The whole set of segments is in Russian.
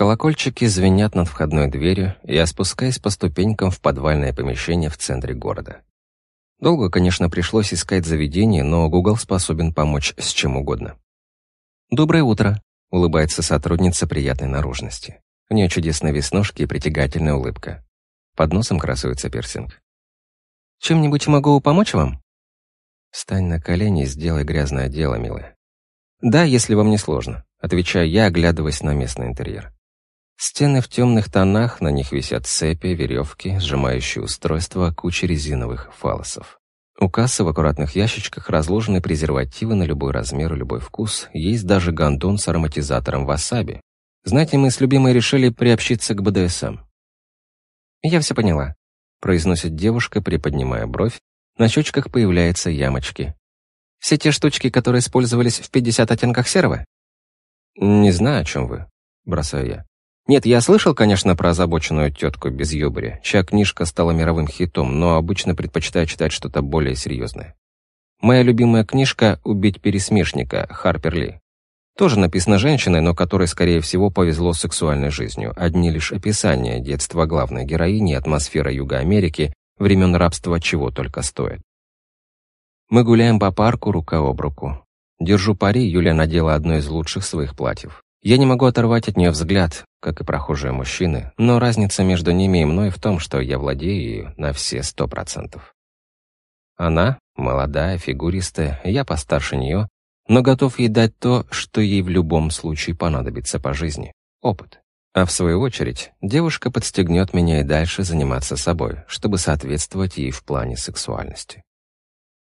Колокольчики звенят над входной дверью, и я спускаюсь по ступенькам в подвальное помещение в центре города. Долго, конечно, пришлось искать заведение, но Google способен помочь с чем угодно. «Доброе утро», — улыбается сотрудница приятной наружности. У нее чудесные веснушки и притягательная улыбка. Под носом красуется пирсинг. «Чем-нибудь могу помочь вам?» «Встань на колени и сделай грязное дело, милая». «Да, если вам не сложно», — отвечаю я, оглядываясь на местный интерьер. Стены в темных тонах, на них висят цепи, веревки, сжимающие устройства, куча резиновых фалосов. У кассы в аккуратных ящичках разложены презервативы на любой размер и любой вкус, есть даже гондон с ароматизатором васаби. Знаете, мы с любимой решили приобщиться к БДСМ. «Я все поняла», — произносит девушка, приподнимая бровь, на щечках появляются ямочки. «Все те штучки, которые использовались в 50 оттенках серого?» «Не знаю, о чем вы», — бросаю я. Нет, я слышал, конечно, про озабоченную тетку без юбри, чья книжка стала мировым хитом, но обычно предпочитаю читать что-то более серьезное. Моя любимая книжка «Убить пересмешника» Харпер Ли. Тоже написана женщиной, но которой, скорее всего, повезло с сексуальной жизнью. Одни лишь описания детства главной героини атмосфера Юга Америки, времен рабства чего только стоит. Мы гуляем по парку рука об руку. Держу пари, Юля надела одно из лучших своих платьев. Я не могу оторвать от нее взгляд, как и прохожие мужчины, но разница между ними и мной в том, что я владею ею на все сто процентов. Она молодая, фигуристая, я постарше нее, но готов ей дать то, что ей в любом случае понадобится по жизни — опыт. А в свою очередь, девушка подстегнет меня и дальше заниматься собой, чтобы соответствовать ей в плане сексуальности.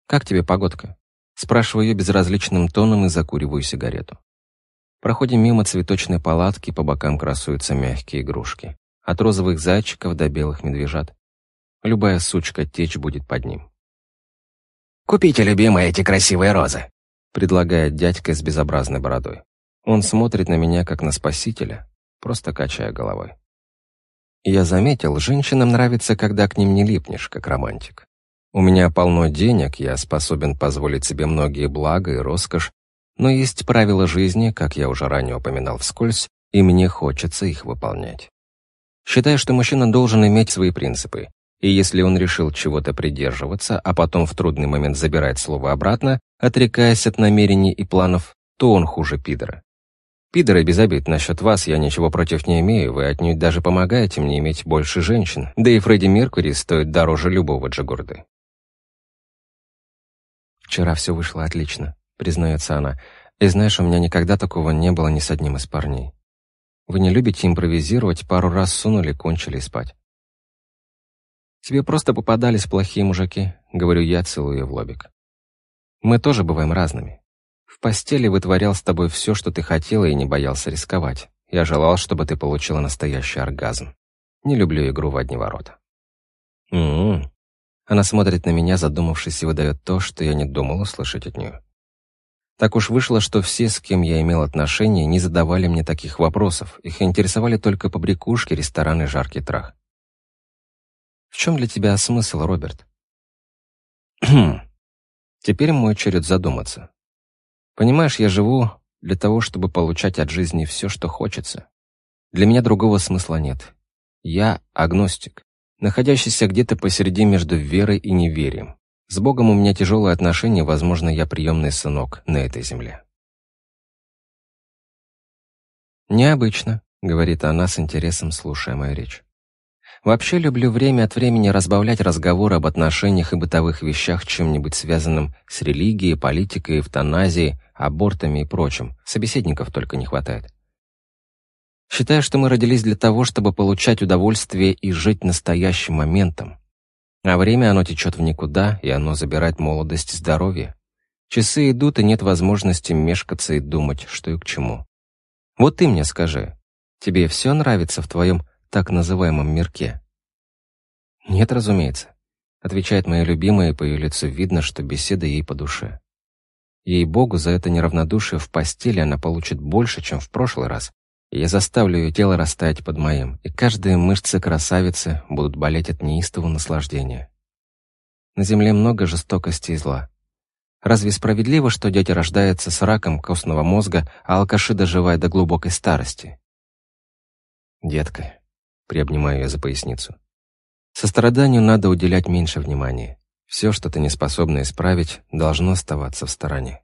«Как тебе погодка?» Спрашиваю ее безразличным тоном и закуриваю сигарету. Проходим мимо цветочной палатки, по бокам красуются мягкие игрушки. От розовых зайчиков до белых медвежат. Любая сучка течь будет под ним. «Купите, любимые, эти красивые розы», — предлагает дядька с безобразной бородой. Он смотрит на меня, как на спасителя, просто качая головой. Я заметил, женщинам нравится, когда к ним не липнешь, как романтик. У меня полно денег, я способен позволить себе многие блага и роскошь, но есть правила жизни, как я уже ранее упоминал вскользь, и мне хочется их выполнять. Считаю, что мужчина должен иметь свои принципы, и если он решил чего-то придерживаться, а потом в трудный момент забирать слово обратно, отрекаясь от намерений и планов, то он хуже пидора. Пидоры без обид насчет вас, я ничего против не имею, вы отнюдь даже помогаете мне иметь больше женщин, да и Фредди Меркури стоит дороже любого Джигурды. Вчера все вышло отлично признается она. «И знаешь, у меня никогда такого не было ни с одним из парней. Вы не любите импровизировать, пару раз сунули, кончили спать». «Тебе просто попадались плохие мужики», — говорю я, целую в лобик. «Мы тоже бываем разными. В постели вытворял с тобой все, что ты хотела, и не боялся рисковать. Я желал, чтобы ты получила настоящий оргазм. Не люблю игру в одни ворота». «М-м-м». Она смотрит на меня, задумавшись, и выдает то, что я не думал услышать от нее. Так уж вышло, что все, с кем я имел отношения, не задавали мне таких вопросов. Их интересовали только побрякушки, рестораны, жаркий трах. В чем для тебя смысл, Роберт? Теперь мой черед задуматься. Понимаешь, я живу для того, чтобы получать от жизни все, что хочется. Для меня другого смысла нет. Я агностик, находящийся где-то посередине между верой и неверием. С Богом у меня тяжелые отношения, возможно, я приемный сынок на этой земле. «Необычно», — говорит она с интересом, слушая мою речь. «Вообще люблю время от времени разбавлять разговоры об отношениях и бытовых вещах чем-нибудь связанным с религией, политикой, эвтаназией, абортами и прочим. Собеседников только не хватает. Считаю, что мы родились для того, чтобы получать удовольствие и жить настоящим моментом, а время оно течет в никуда, и оно забирает молодость и здоровье. Часы идут, и нет возможности мешкаться и думать, что и к чему. Вот ты мне скажи, тебе все нравится в твоем так называемом мирке? Нет, разумеется, отвечает моя любимая, и по ее лицу видно, что беседа ей по душе. Ей-богу, за это неравнодушие в постели она получит больше, чем в прошлый раз, я заставлю ее тело растаять под моим, и каждые мышцы красавицы будут болеть от неистового наслаждения. На земле много жестокости и зла. Разве справедливо, что дети рождаются с раком костного мозга, а алкаши доживают до глубокой старости? Детка, приобнимаю ее за поясницу. Состраданию надо уделять меньше внимания. Все, что ты не способна исправить, должно оставаться в стороне.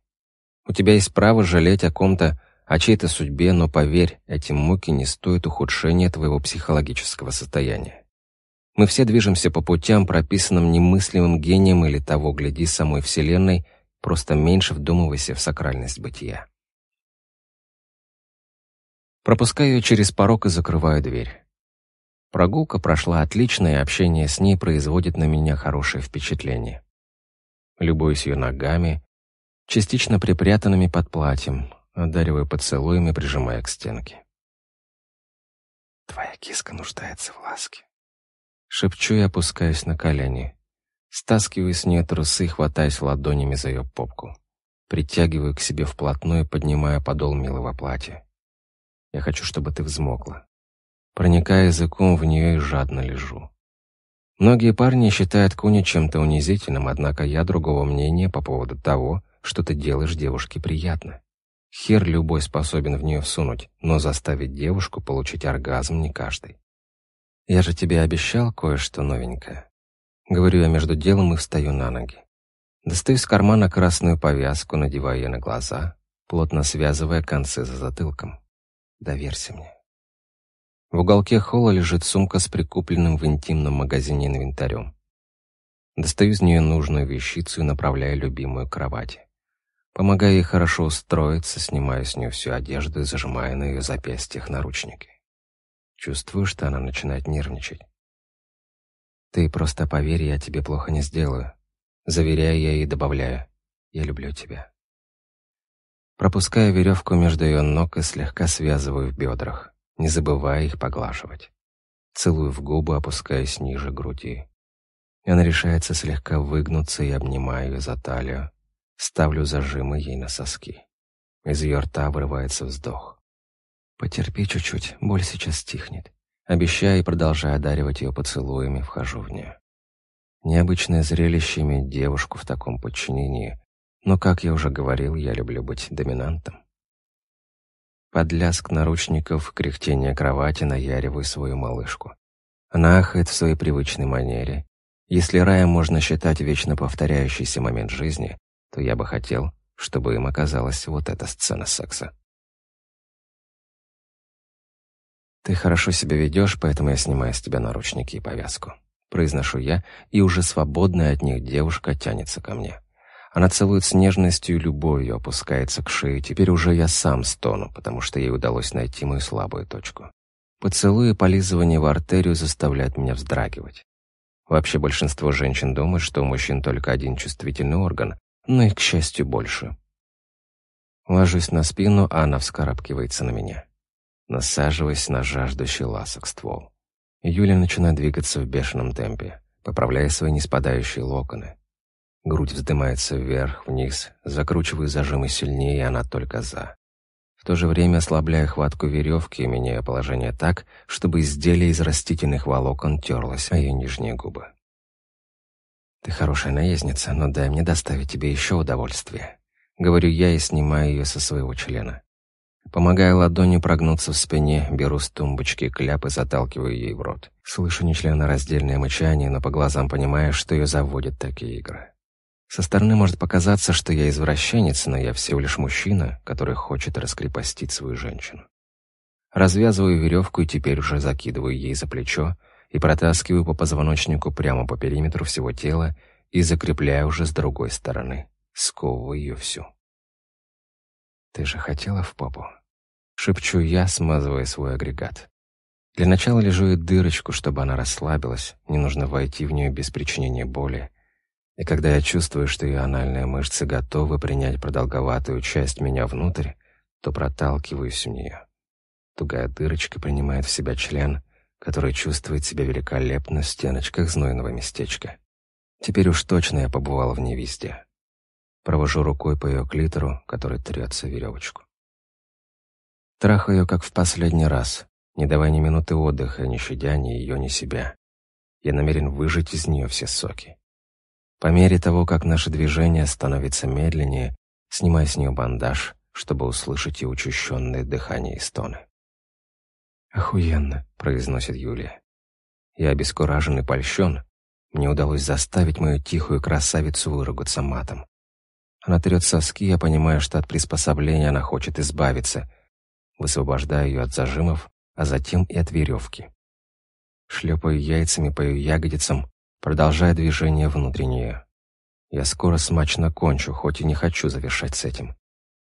У тебя есть право жалеть о ком-то, о чьей-то судьбе, но поверь, эти муки не стоят ухудшения твоего психологического состояния. Мы все движемся по путям, прописанным немыслимым гением или того, гляди, самой Вселенной, просто меньше вдумывайся в сакральность бытия. Пропускаю ее через порог и закрываю дверь. Прогулка прошла отлично, и общение с ней производит на меня хорошее впечатление. Любуюсь ее ногами, частично припрятанными под платьем, одариваю поцелуями, прижимая к стенке. «Твоя киска нуждается в ласке». Шепчу и опускаюсь на колени. Стаскиваю с нее трусы, хватаясь ладонями за ее попку. Притягиваю к себе вплотную, поднимая подол милого платья. Я хочу, чтобы ты взмокла. Проникая языком в нее и жадно лежу. Многие парни считают куни чем-то унизительным, однако я другого мнения по поводу того, что ты делаешь девушке приятно. Хер любой способен в нее всунуть, но заставить девушку получить оргазм не каждый. Я же тебе обещал кое-что новенькое. Говорю я между делом и встаю на ноги. Достаю из кармана красную повязку, надеваю ее на глаза, плотно связывая концы за затылком. Доверься мне. В уголке холла лежит сумка с прикупленным в интимном магазине инвентарем. Достаю из нее нужную вещицу и направляю любимую к кровати. Помогая ей хорошо устроиться, снимаю с нее всю одежду и зажимаю на ее запястьях наручники. Чувствую, что она начинает нервничать. «Ты просто поверь, я тебе плохо не сделаю». Заверяю я и добавляю. «Я люблю тебя». Пропускаю веревку между ее ног и слегка связываю в бедрах, не забывая их поглаживать. Целую в губы, опускаясь ниже груди. Она решается слегка выгнуться и обнимаю ее за талию, ставлю зажимы ей на соски. Из ее рта вырывается вздох. «Потерпи чуть-чуть, боль сейчас стихнет». Обещая и продолжая одаривать ее поцелуями, вхожу в нее. Необычное зрелище иметь девушку в таком подчинении, но, как я уже говорил, я люблю быть доминантом. Под лязг наручников, кряхтение кровати наяриваю свою малышку. Она ахает в своей привычной манере. Если раем можно считать вечно повторяющийся момент жизни, то я бы хотел, чтобы им оказалась вот эта сцена секса. «Ты хорошо себя ведешь, поэтому я снимаю с тебя наручники и повязку», — произношу я, и уже свободная от них девушка тянется ко мне. Она целует с нежностью и любовью, опускается к шее. Теперь уже я сам стону, потому что ей удалось найти мою слабую точку. Поцелуи и полизывание в артерию заставляют меня вздрагивать. Вообще большинство женщин думают, что у мужчин только один чувствительный орган, но их, к счастью, больше. Ложусь на спину, а она вскарабкивается на меня, насаживаясь на жаждущий ласок ствол. Юля начинает двигаться в бешеном темпе, поправляя свои неспадающие локоны. Грудь вздымается вверх, вниз, закручиваю зажимы сильнее, и она только за. В то же время ослабляя хватку веревки и меняя положение так, чтобы изделие из растительных волокон терлось о ее нижние губы. «Ты хорошая наездница, но дай мне доставить тебе еще удовольствие», — говорю я и снимаю ее со своего члена. Помогая ладонью прогнуться в спине, беру с тумбочки кляп и заталкиваю ей в рот. Слышу нечленораздельное мычание, но по глазам понимаю, что ее заводят такие игры. Со стороны может показаться, что я извращенец, но я всего лишь мужчина, который хочет раскрепостить свою женщину. Развязываю веревку и теперь уже закидываю ей за плечо и протаскиваю по позвоночнику прямо по периметру всего тела и закрепляю уже с другой стороны, сковываю ее всю. «Ты же хотела в попу?» Шепчу я, смазывая свой агрегат. Для начала лежу ей дырочку, чтобы она расслабилась, не нужно войти в нее без причинения боли, и когда я чувствую, что ее анальные мышцы готовы принять продолговатую часть меня внутрь, то проталкиваюсь в нее. Тугая дырочка принимает в себя член, который чувствует себя великолепно в стеночках знойного местечка. Теперь уж точно я побывал в ней везде. Провожу рукой по ее клитору, который трется веревочку. Трахаю ее, как в последний раз, не давая ни минуты отдыха, не щадя ни ее, ни себя. Я намерен выжать из нее все соки. По мере того, как наше движение становится медленнее, снимая с нее бандаж, чтобы услышать и учащенное дыхание и стоны. «Охуенно», — произносит Юлия. Я обескуражен и польщен. Мне удалось заставить мою тихую красавицу выругаться матом. Она трет соски, я понимаю, что от приспособления она хочет избавиться. Высвобождаю ее от зажимов, а затем и от веревки. Шлепаю яйцами по ее ягодицам, продолжая движение внутреннее. Я скоро смачно кончу, хоть и не хочу завершать с этим.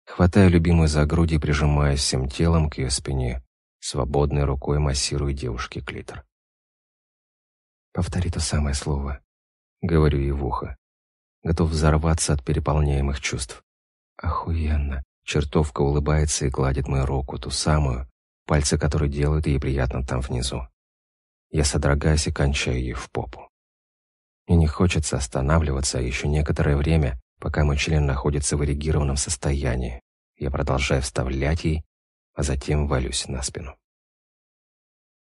Хватаю любимую за груди и прижимаюсь всем телом к ее спине, свободной рукой массирую девушке клитор. «Повтори то самое слово», — говорю ей в ухо. Готов взорваться от переполняемых чувств. «Охуенно!» Чертовка улыбается и гладит мою руку, ту самую, пальцы которой делают ей приятно там внизу. Я содрогаюсь и кончаю ей в попу. Мне не хочется останавливаться а еще некоторое время, пока мой член находится в эрегированном состоянии. Я продолжаю вставлять ей, а затем валюсь на спину.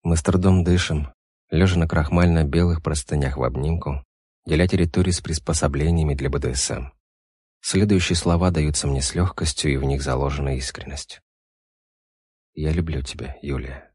Мы с трудом дышим, лежа на крахмально-белых простынях в обнимку, деля территорию с приспособлениями для БДСМ. Следующие слова даются мне с легкостью, и в них заложена искренность. «Я люблю тебя, Юлия».